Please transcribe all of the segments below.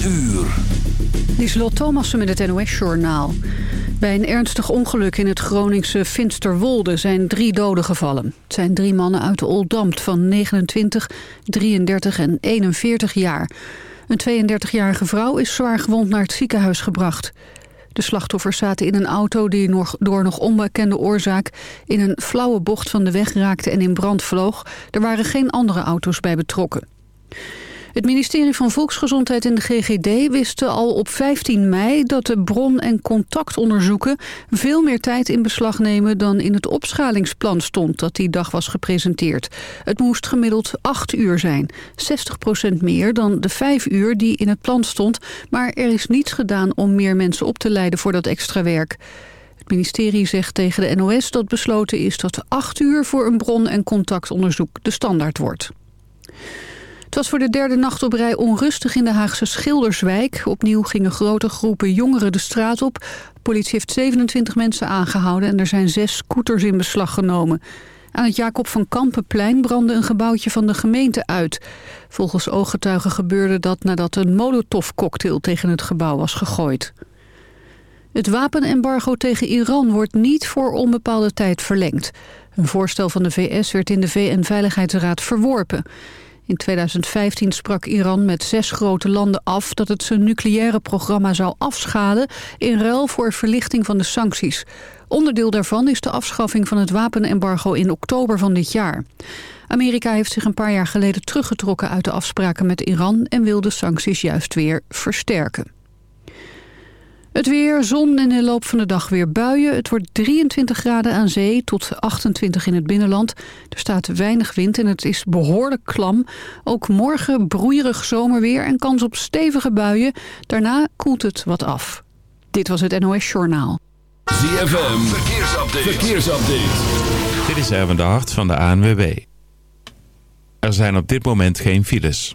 uur. Lieselot Thomassen met het NOS-journaal. Bij een ernstig ongeluk in het Groningse Finsterwolde zijn drie doden gevallen. Het zijn drie mannen uit Oldambt van 29, 33 en 41 jaar. Een 32-jarige vrouw is zwaar gewond naar het ziekenhuis gebracht. De slachtoffers zaten in een auto die nog, door nog onbekende oorzaak... in een flauwe bocht van de weg raakte en in brand vloog. Er waren geen andere auto's bij betrokken. Het ministerie van Volksgezondheid en de GGD wisten al op 15 mei dat de bron- en contactonderzoeken veel meer tijd in beslag nemen dan in het opschalingsplan stond dat die dag was gepresenteerd. Het moest gemiddeld 8 uur zijn, 60% meer dan de 5 uur die in het plan stond, maar er is niets gedaan om meer mensen op te leiden voor dat extra werk. Het ministerie zegt tegen de NOS dat besloten is dat 8 uur voor een bron- en contactonderzoek de standaard wordt. Het was voor de derde nacht op rij onrustig in de Haagse Schilderswijk. Opnieuw gingen grote groepen jongeren de straat op. De politie heeft 27 mensen aangehouden en er zijn zes scooters in beslag genomen. Aan het Jacob van Kampenplein brandde een gebouwtje van de gemeente uit. Volgens ooggetuigen gebeurde dat nadat een molotovcocktail tegen het gebouw was gegooid. Het wapenembargo tegen Iran wordt niet voor onbepaalde tijd verlengd. Een voorstel van de VS werd in de VN-veiligheidsraad verworpen. In 2015 sprak Iran met zes grote landen af dat het zijn nucleaire programma zou afschalen in ruil voor verlichting van de sancties. Onderdeel daarvan is de afschaffing van het wapenembargo in oktober van dit jaar. Amerika heeft zich een paar jaar geleden teruggetrokken uit de afspraken met Iran en wil de sancties juist weer versterken. Het weer, zon in de loop van de dag weer buien. Het wordt 23 graden aan zee tot 28 in het binnenland. Er staat weinig wind en het is behoorlijk klam. Ook morgen broeierig zomerweer en kans op stevige buien. Daarna koelt het wat af. Dit was het NOS Journaal. ZFM, verkeersupdate. verkeersupdate. Dit is Erwin de Hart van de ANWB. Er zijn op dit moment geen files.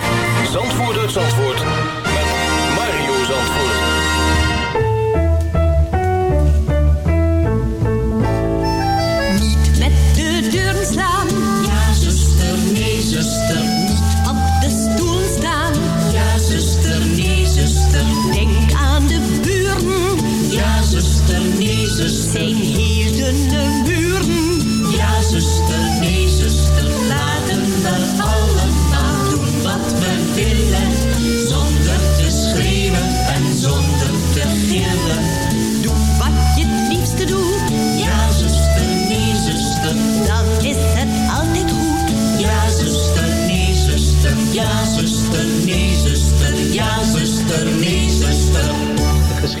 Zandvoort. Zandvoort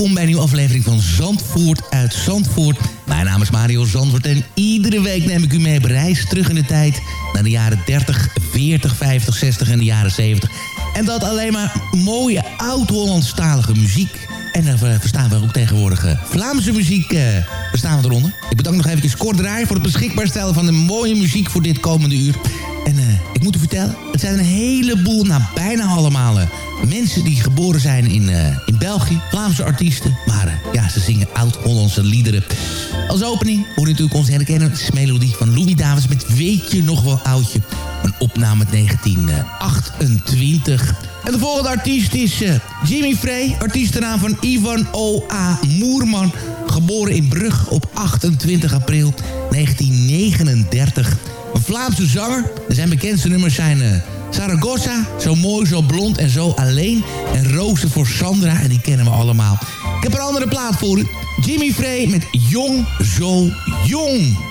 Welkom bij een nieuwe aflevering van Zandvoort uit Zandvoort. Mijn naam is Mario Zandvoort en iedere week neem ik u mee op reis terug in de tijd... naar de jaren 30, 40, 50, 60 en de jaren 70. En dat alleen maar mooie oud-Hollandstalige muziek. En daar eh, verstaan we ook tegenwoordig eh, Vlaamse muziek uh, verstaan we eronder. Ik bedank nog eventjes Kort Draai voor het beschikbaar stellen van de mooie muziek voor dit komende uur. En uh, ik moet u vertellen, het zijn een heleboel, nou bijna allemaal... Uh, mensen die geboren zijn in, uh, in België. Vlaamse artiesten. Maar ja, ze zingen oud-Hollandse liederen. Als opening hoor je natuurlijk onze herkennen. melodie van Louis Davids met Weet je nog wel oudje. Een opname uit 1928. En de volgende artiest is Jimmy Frey. Artiestennaam van Ivan O.A. Moerman. Geboren in Brug op 28 april 1939. Een Vlaamse zanger. Zijn bekendste nummers zijn... Zaragoza, zo mooi, zo blond en zo alleen. En Rozen voor Sandra, en die kennen we allemaal. Ik heb een andere plaat voor. Jimmy Frey met Jong, zo jong.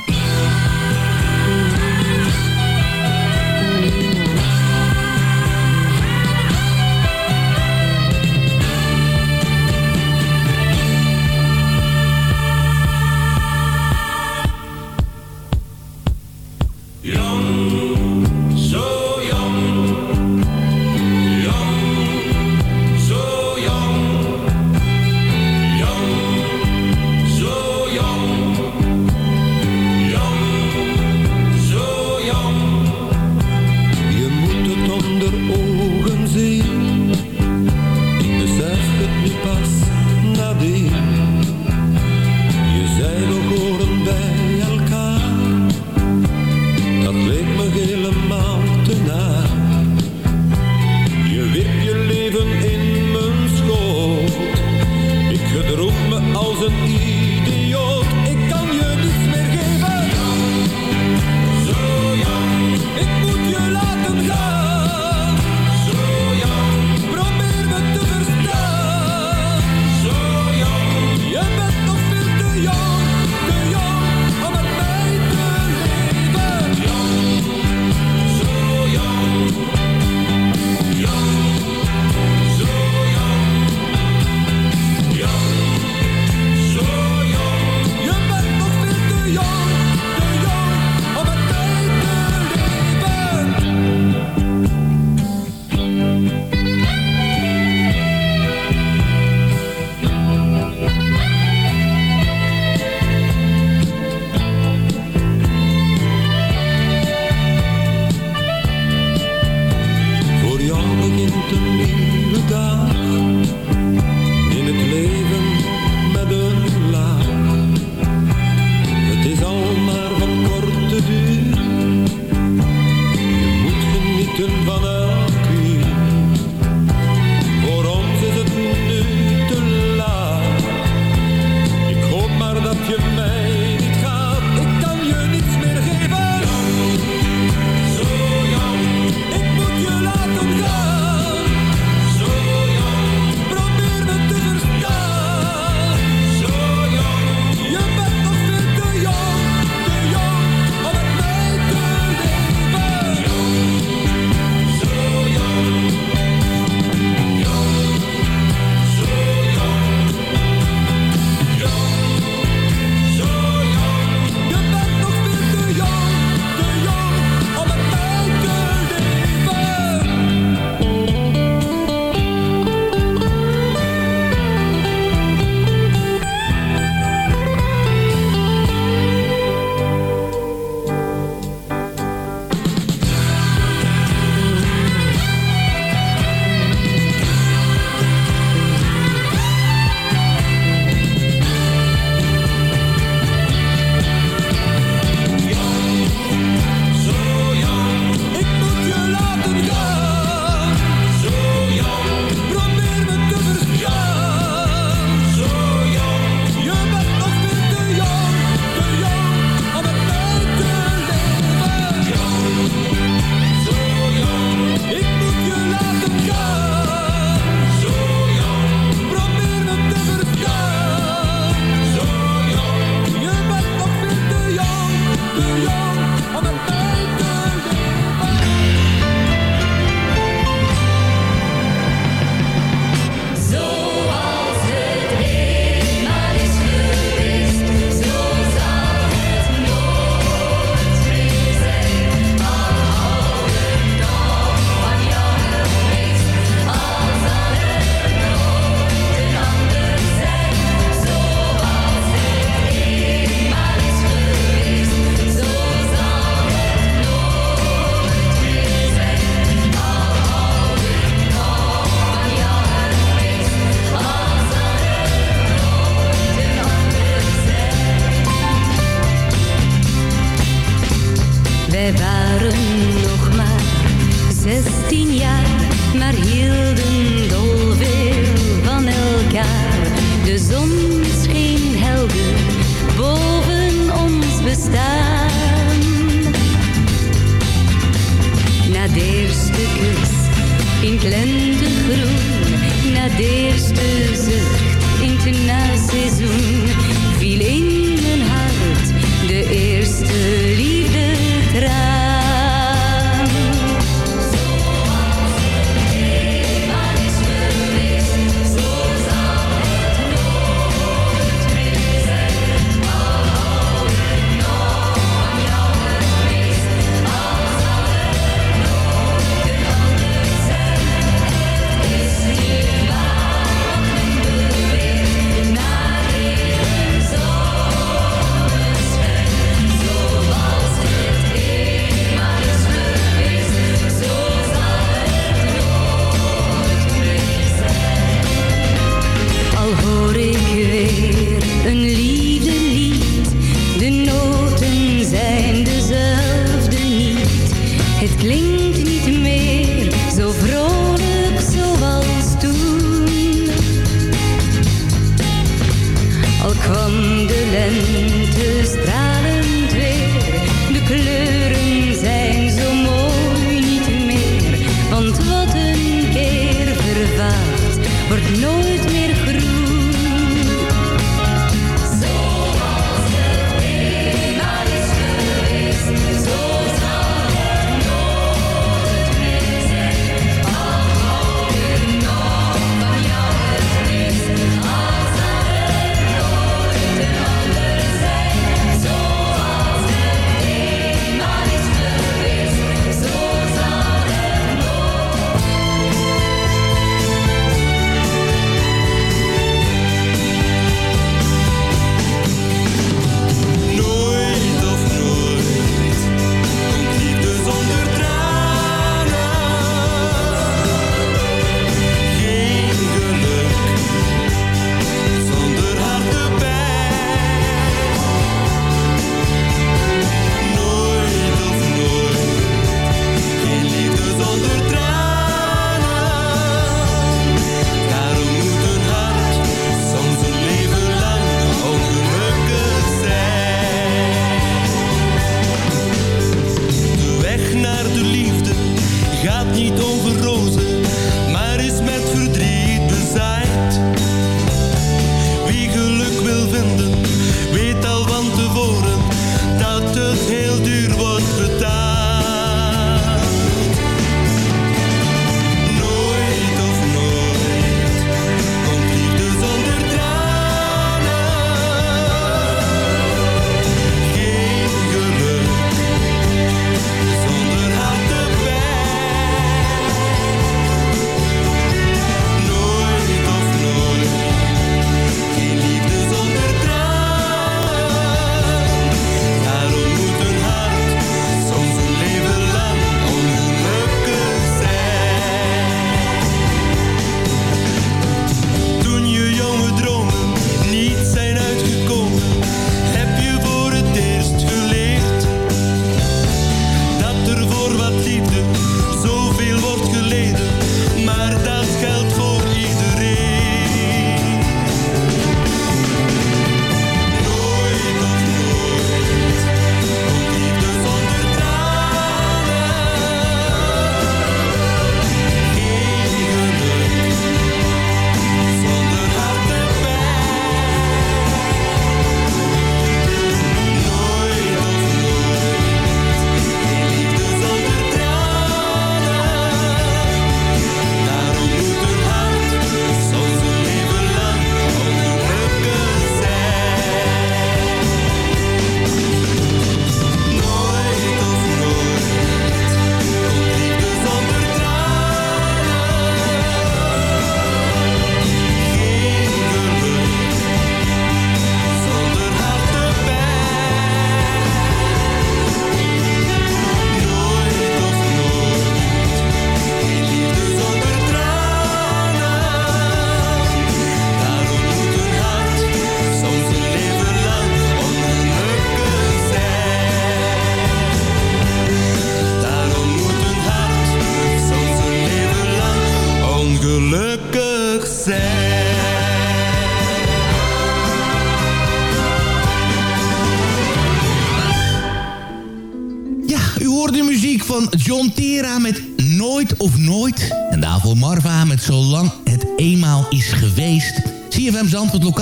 took him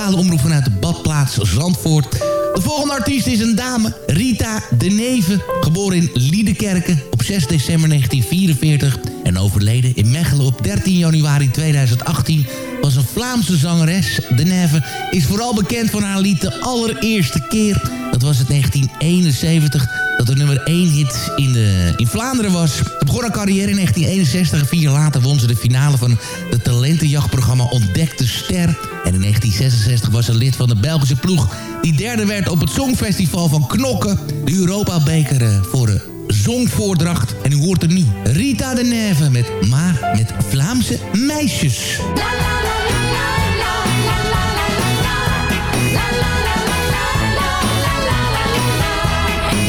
lokale omroep vanuit de badplaats Zandvoort. De volgende artiest is een dame, Rita de Neve, geboren in Liedenkerken op 6 december 1944 en overleden in Mechelen op 13 januari 2018 was een Vlaamse zangeres. De Neve is vooral bekend van haar lied De Allereerste Keer. Dat was het 1971 dat de nummer 1 hit in, de, in Vlaanderen was. Ze begon haar carrière in 1961 en vier jaar later won ze de finale van het talentenjachtprogramma Ontdekte Ster. En in 1966 was ze lid van de Belgische ploeg... die derde werd op het Songfestival van Knokken... de Europa-beker eh, voor een zongvoordracht. En u hoort er nu Rita de Neve met Maar met Vlaamse meisjes.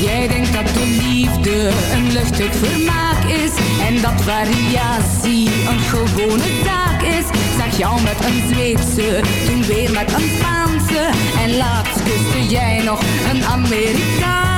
Jij denkt dat de liefde een luchtig vermaak is En dat variatie een gewone taak is zag jou met een Zweedse, toen weer met een Spaanse. En laatst kuste jij nog een Amerikaan.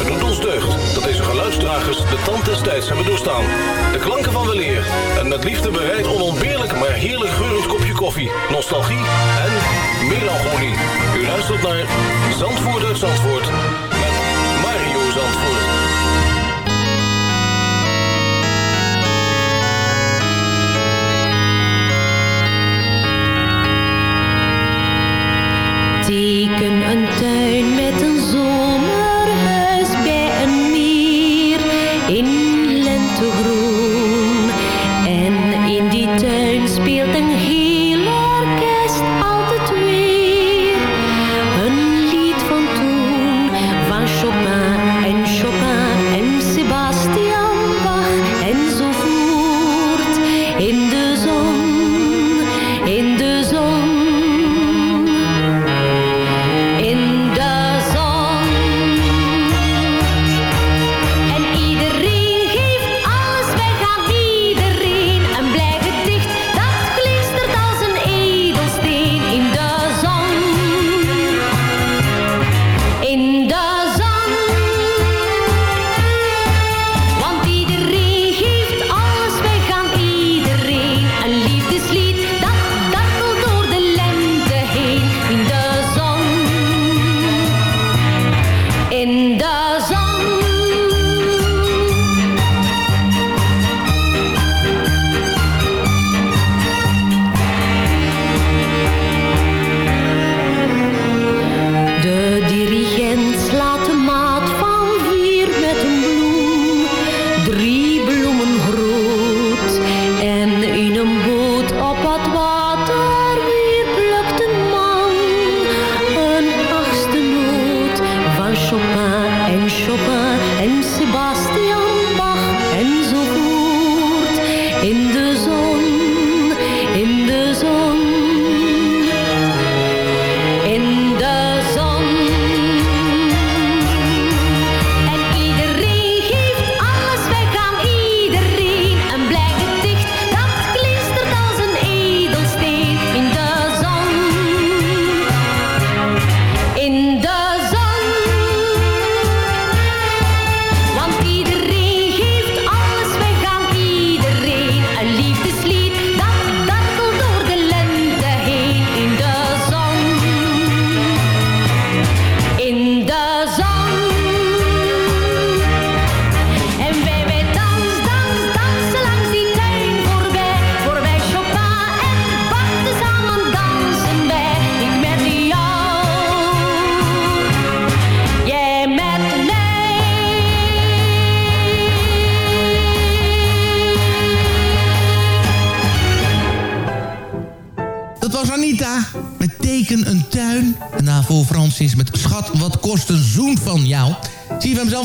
Het doet ons deugd dat deze geluidsdragers de tand des tijds hebben doorstaan. De klanken van weleer en met liefde bereid onontbeerlijk maar heerlijk geurend kopje koffie, nostalgie en melancholie. U luistert naar Zandvoort uit Zandvoort met Mario Zandvoort. Teken een tuin met een zomer.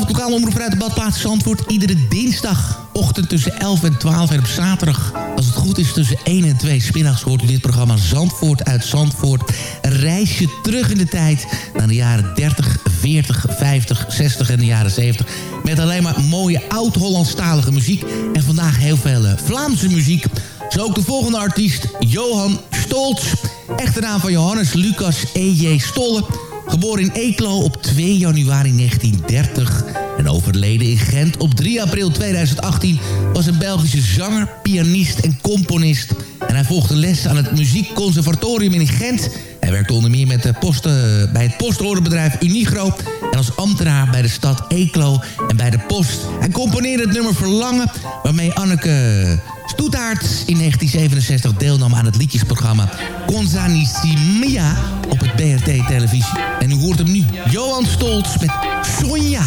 Het lokale omroep de badplaats Zandvoort. Iedere dinsdagochtend tussen 11 en 12 en op zaterdag. Als het goed is tussen 1 en 2 smiddags hoort u dit programma Zandvoort uit Zandvoort. Een reisje terug in de tijd naar de jaren 30, 40, 50, 60 en de jaren 70. Met alleen maar mooie oud-Hollandstalige muziek. En vandaag heel veel eh, Vlaamse muziek. Zo ook de volgende artiest, Johan Stolz. Echte naam van Johannes Lucas E.J. Stolle. Geboren in Eeklo op 2 januari 1930 en overleden in Gent op 3 april 2018... was een Belgische zanger, pianist en componist. En hij volgde les aan het Muziekconservatorium in Gent... Hij werkte onder meer met de posten, bij het postorderbedrijf Unigro... en als ambtenaar bij de stad Eeklo en bij de post. Hij componeerde het nummer Verlangen... waarmee Anneke Stoetaert in 1967 deelnam aan het liedjesprogramma Konzanisimia op het BRT-televisie. En u hoort hem nu, Johan Stolz met Sonja.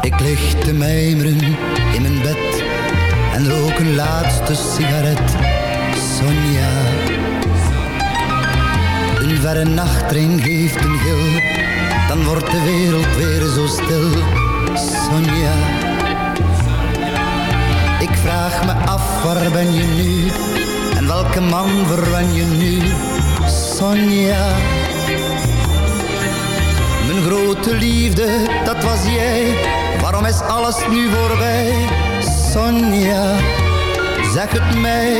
Ik lig te mijmeren in mijn bed en rook een laatste sigaret. Sonja. Een verre nachtring geeft een gil, dan wordt de wereld weer zo stil. Sonja. Ik vraag me af, waar ben je nu? En welke man verwen je nu? Sonja. Mijn grote liefde, dat was jij. Waarom is alles nu voorbij? Sonja, zeg het mij.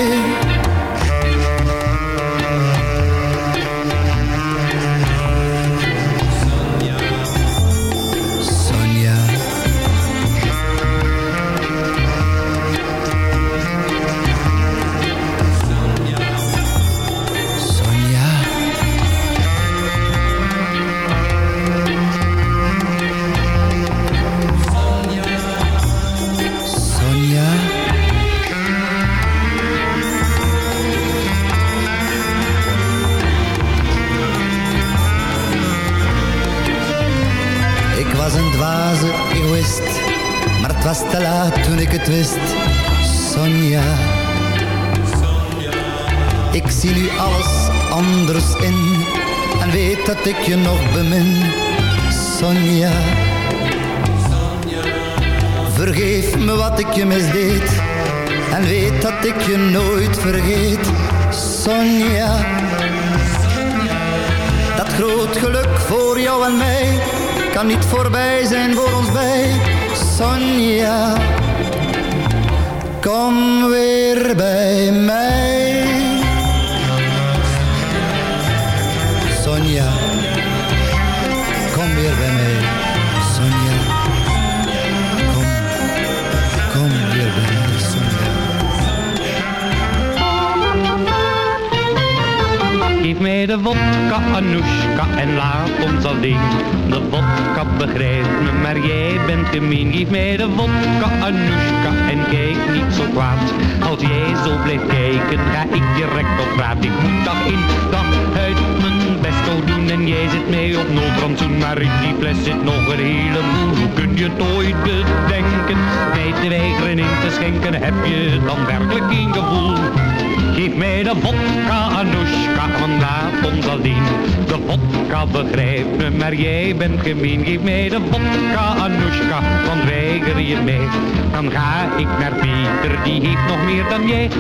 Dat ik je nog bemin, Sonja. Vergeef me wat ik je misdeed en weet dat ik je nooit vergeet, Sonja. Dat groot geluk voor jou en mij kan niet voorbij zijn voor ons bij, Sonja. Kom weer bij mij. Mij de vodka, Anoushka, en laat ons alleen. De vodka begrijpt me, maar jij bent gemeen. Geef mij de vodka, Anoushka, en kijk niet zo kwaad. Als jij zo blijft kijken, ga ik direct op raad. Ik moet dag in, dag uit mijn best wel doen. En jij zit mij op noodrandzoen, maar in die fles zit nog een heleboel. Hoe kun je het ooit bedenken? Mij te weigeren in te schenken, heb je dan werkelijk geen gevoel? Geef mij de vodka, Anoushka, want laat ons. De vodka begrijpt me, maar jij bent gemeen. Geef mij de vodka, Anoushka, Dan ga ik naar Pieter, die heeft nog meer dan jij.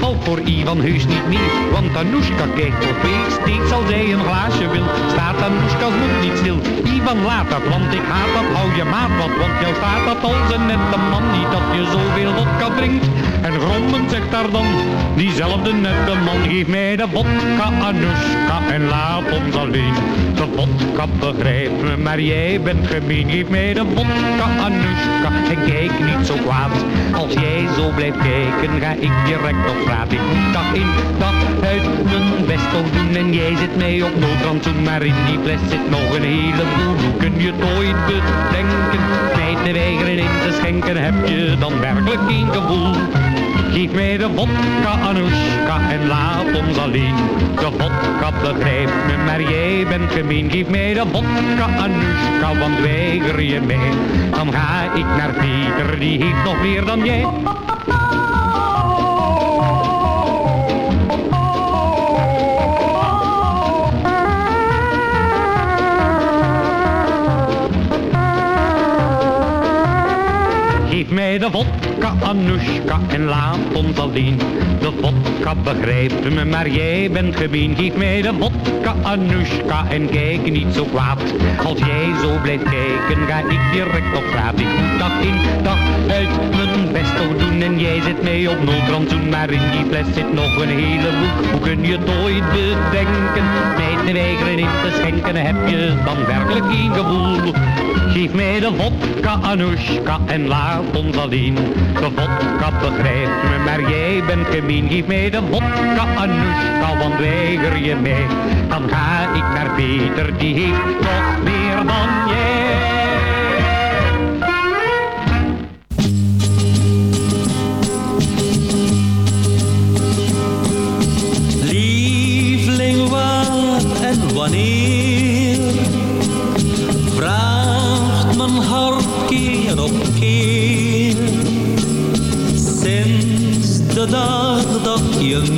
Al voor Ivan heus niet meer, want Anoushka kijkt voor twee. Steeds als zij een glaasje wil, staat Anoushka's mond niet stil. Ivan laat dat, want ik haat dat, hou je maat wat. Want jou staat dat als een nette man, niet dat je zoveel vodka drinkt. En grommend zegt daar dan, diezelfde nette man, geef mij de vodka, Anoushka, en laat ons alleen. De vodka begrijpt me, maar jij bent gemeen. Geef mij de vodka, Anoushka, en kijk niet zo kwaad. Als jij zo blijft kijken, ga ik direct op straat. Ik dag in, dag uit mijn best wel doen. En jij zit mij op noodrandzoen, maar in die fles zit nog een heleboel. Kun je het ooit bedenken? Mij te weigeren in te schenken, heb je dan werkelijk geen gevoel? Geef mij de vodka, Anoushka, en laat ons alleen. De vodka begrijpt me, maar jij bent gemeen. Geef mij de vodka, Anoushka, want weiger je mij. Dan ga ik naar Pieter, die heeft nog meer dan jij. Geef mij de vodka, Anoushka, en laat ons alleen. De vodka begrijpt me, maar jij bent gemeen. Geef mij de vodka, Anoushka, en kijk niet zo kwaad. Als jij zo blijft kijken, ga ik direct op straat. Ik moet dag in, dag uit mijn best doen. En jij zit mij op noodrandzoen, maar in die fles zit nog een heleboel. Hoe kun je het ooit bedenken? Mij te weigeren in te schenken, heb je dan werkelijk geen gevoel? Geef mij de vodka, Anoushka, en laat ons alleen. De vodka begrijpt me, maar jij bent gemeen. Geef mij de vodka, Anoushka, want weiger je mij. Dan ga ik naar Peter, die heeft nog meer dan jij. Dat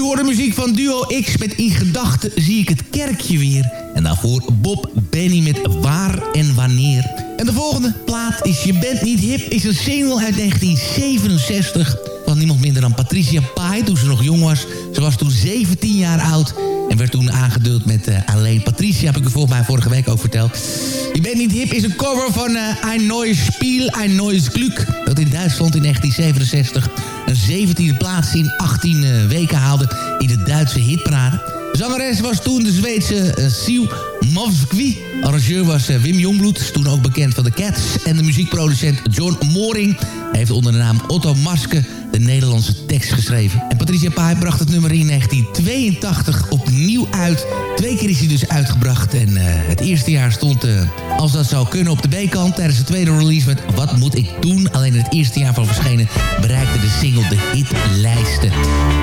U hoort de muziek van Duo X met In Gedachten zie ik het kerkje weer. En daarvoor Bob Benny met Waar en Wanneer. En de volgende plaat is Je bent niet hip is een single uit 1967 van niemand minder dan Patricia Pai toen ze nog jong was. Ze was toen 17 jaar oud en werd toen aangeduld met eh, alleen Patricia, heb ik u volgens mij vorige week ook verteld. Je bent niet hip is een cover van eh Ein Neues Spiel, Ein Neues Glück. Dat in Duitsland in 1967 een 17e plaats in 18 eh, weken haalde in de Duitse hitparade. De zangeres was toen de Zweedse uh, Siw Mavskvi. Arrangeur was eh, Wim Jongbloed, toen ook bekend van de Cats. En de muziekproducent John Moring heeft onder de naam Otto Maske de Nederlandse tekst geschreven. En Patricia Pai bracht het nummer in 1982 opnieuw uit. Twee keer is hij dus uitgebracht. En eh, het eerste jaar stond, eh, als dat zou kunnen, op de B-kant... tijdens de tweede release met Wat moet ik doen? Alleen in het eerste jaar van verschenen bereikte de single de hitlijsten.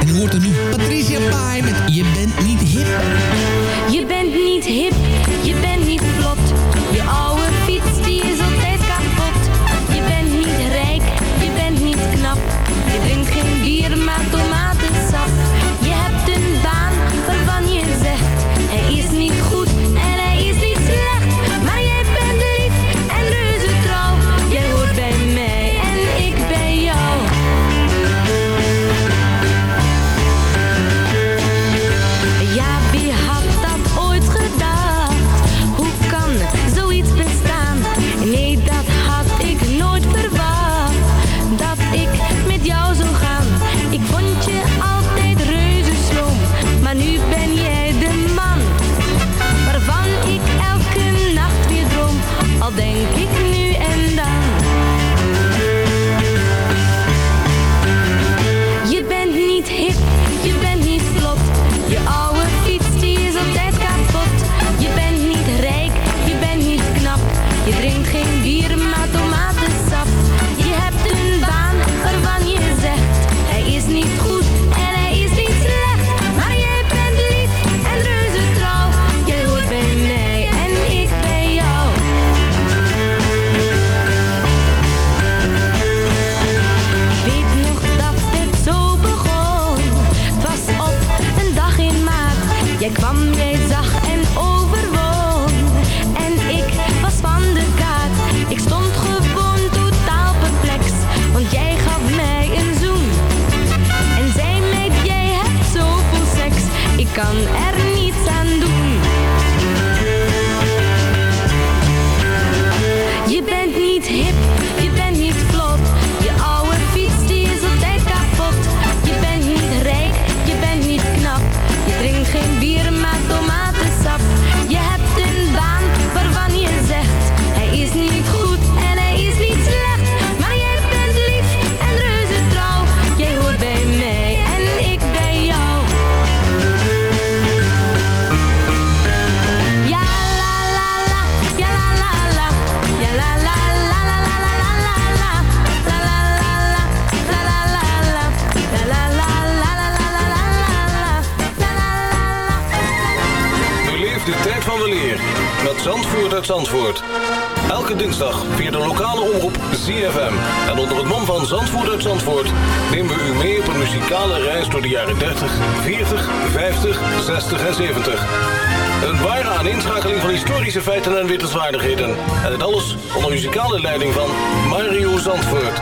En u hoort er nu Patricia Pai met Je bent niet hip. Je niet hip, je bent niet vlot. Reis door de jaren 30, 40, 50, 60 en 70. Een ware aaninschakeling van historische feiten en wittelswaardigheden. En het alles onder muzikale leiding van Mario Zandvoort.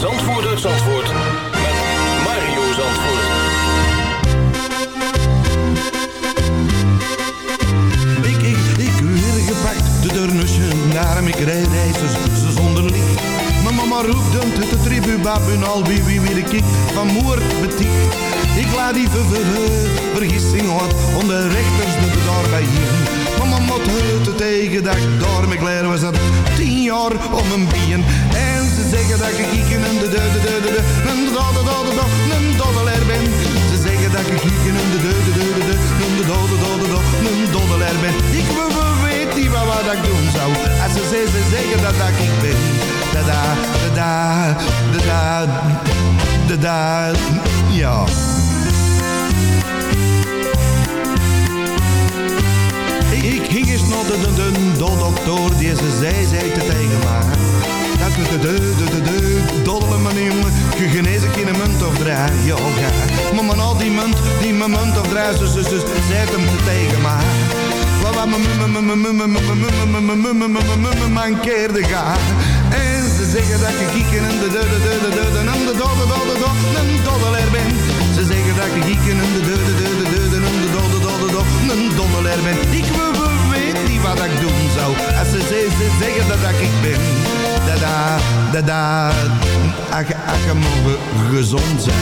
Zandvoort uit Zandvoort met Mario Zandvoort. Ik, ik, ik weer gepakt, de durnusje, daarom ik rijd, rijd ze, zonder licht. Mijn mama roept dan te de tribu babun al wie wie de ik van moord beticht. Ik laat die ver, ver, ver, vergissing wat onder rechters de daarbij hier. Mama moet het tegen dat door mijn kleren was dat tien jaar om een bien. Ze zeggen dat ik kieken en de de de de de de een dode dode dode een doddelaar ben. Ze zeggen dat ik kieken en de de de de de de een dode dode dode een doddelaar ben. Ik we, we weet niet wat, ik doen zou als ze, ze, ze zeggen dat, dat ik ben. Da da da da da da da ja. Ik ging eens naar de, de, de, de die ze zei, te tegen mij. Dat de, de, de, de, de, de, dolle meneer, je genezen in een munt of drie, ja, ja. Maar al die munt, die mijn munt of drie, ze, ze, ze, zei hem te tegen mij. Me mankeerde gaan. En ze zeggen dat ik kieken en de de de de de de de en de de de do een doddelaar ben. Ze zeggen dat ik kieken en de de de de de de de de do de do de do een doddelaar ben. Ik we, we weet niet wat ik doen zou als ze, ze, ze zeggen dat ik ben. Da da da da, ach, ach, mogen gezond zijn.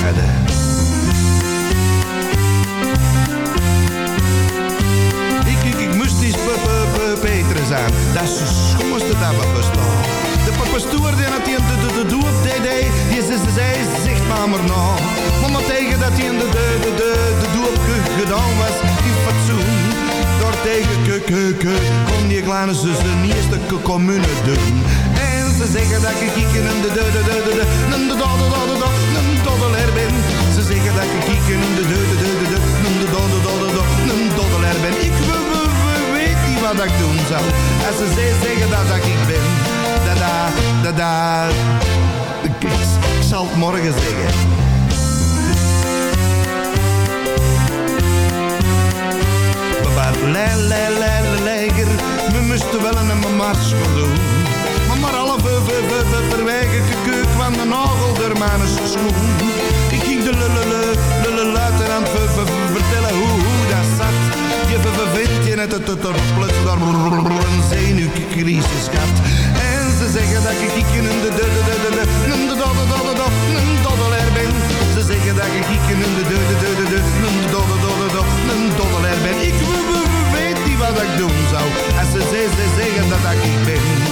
gedaan. Dat is de schoonste dat we bestaan. De papastoer die had hij de, de, de doop deed, die ze, ze, zei, zegt maar maar nou. Mama tegen dat hij de, de, de, de, de doop ge- gedaan was, in fatsoen. Door tegen kon die kleine zus de eerste commune doen. Ze zeggen dat ik kieken en de de de de de de de da da da da da en doddeler ben. Ze zeggen dat ik kieken en de de de de de de en de da da da da doddeler ben. Ik weet niet wat ik doen zou. Als ze zeggen dat, dat ik ben. Dada, da da da. Ik, zal het morgen zeggen. Papa, lei, lei, lei, leiger, we moesten wel een mars doen verwijgerd de keuk van de nagel der manus schoen. Ik ging de lulule, lulule aan vertellen hoe, dat zat. Je vervindt je net het er plots daar een zenuwcrisis gehad. En ze zeggen dat ik in de de de de de de de ben. Ze zeggen dat ik in de de de de de de er ben. Ik weet niet wat ik doen zou als ze zeggen dat ik ben.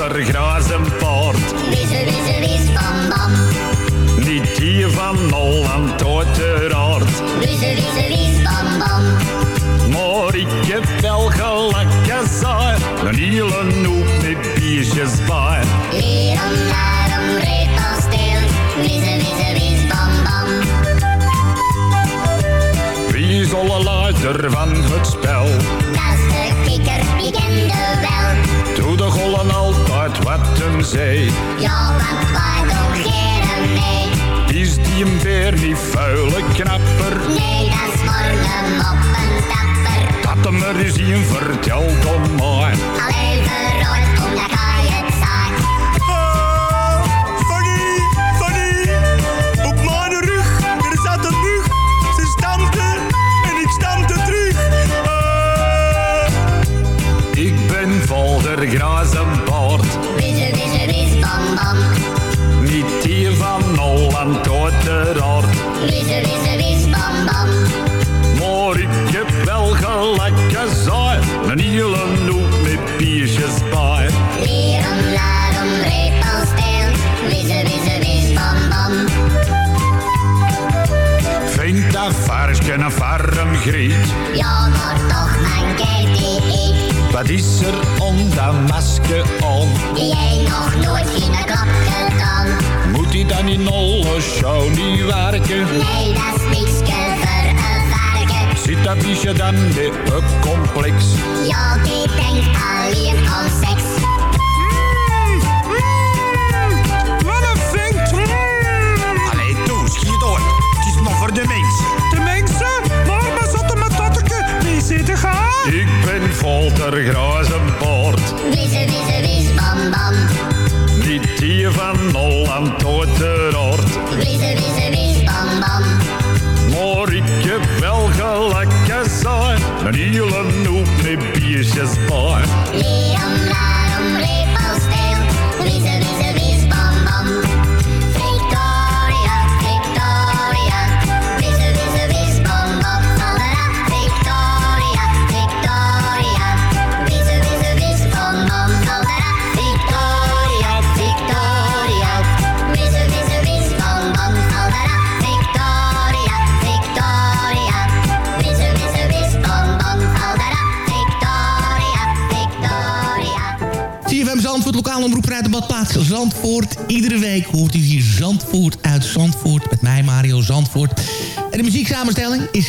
er grazen paard. Wisse, wisse, wis, bam, bam. Niet hier van Holland, uiteraard. Wisse, wisse, wis, bam, bam. Maar ik heb wel gelakken saai, een hele hoop met biertjes bij. en daarom, reed al stil, wisse, wisse, wis, bam, bam. Wie zal luider van het spel? Wat hem zei. Ja, want wij doen geen mee. Is die een beer niet vuile knapper? Nee, dat is morgen op een tapper. Dat hem er eens in vertelt om mij. Alleen verrooid, omdat hij het zaait. beter art. Wis, bam, bam. Maar ik heb wel gelijk zaai. een hele noep met biertjes bij. Leren, laren, reep al stijl, wisse, wisse, wis, bam, bam. Vindt dat varken een varm griet? Ja, maar toch, mijn kijkt wat is er om dat masker? Die jij nog nooit geen klap gedaan. Moet hij dan in alle show niet werken? Nee, dat is niks varken. Zit dat is je dan weer een complex. Ja, die denkt alleen aan seks.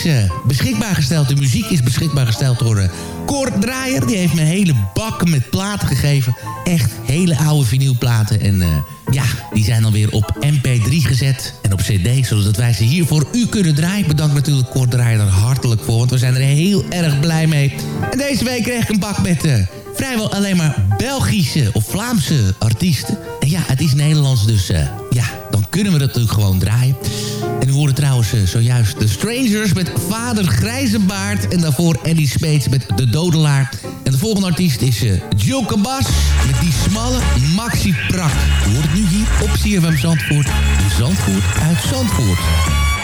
Eh, beschikbaar gesteld. De muziek is beschikbaar gesteld door uh, Cor Draaier. Die heeft me hele bak met platen gegeven. Echt hele oude vinylplaten. En eh, ja, die zijn dan weer op mp3 gezet en op cd. Zodat wij ze hier voor u kunnen draaien. Bedankt natuurlijk Cor Draaier er hartelijk voor. Want we zijn er heel erg blij mee. En deze week kreeg ik een bak met... eh, vrijwel alleen maar Belgische of Vlaamse artiesten. En ja, het is Nederlands, dus eh, ja, dan kunnen we dat natuurlijk gewoon draaien. En u hoorde trouwens eh, zojuist de Strangers met Vader Grijze Baard. En daarvoor Eddie Speets met De Dodelaar. En de volgende artiest is uh, Joe Cabas met die smalle Maxi Prak. U hoort het nu hier op CFM Zandvoort. Zandvoort uit Zandvoort.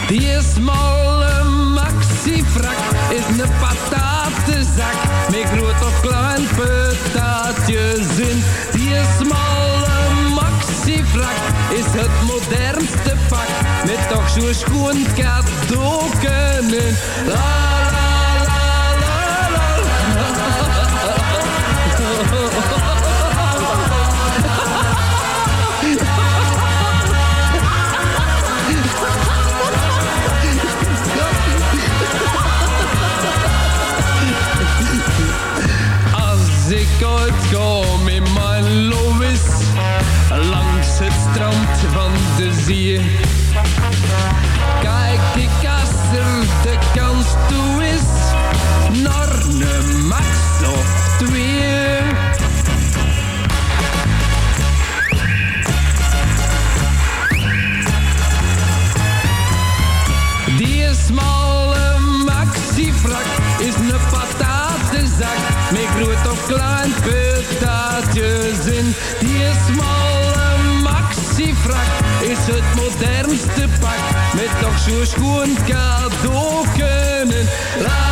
Die smalle maxi-frak is een patatenzak. Met groot of klein pataatjes in. Die smalle maxi-frak is het toch zo'n in. La la la zo'n schoon cadeauken in. La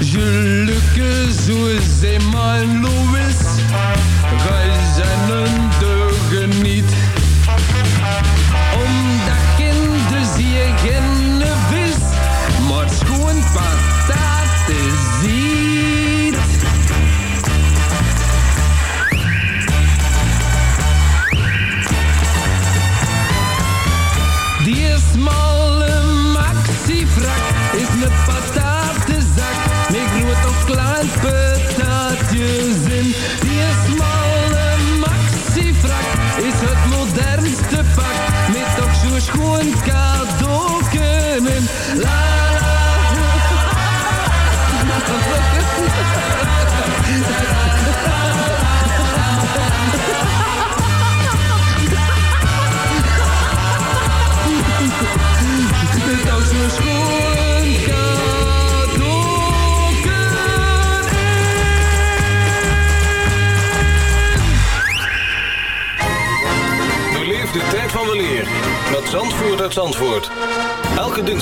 Gelukkig zo is mijn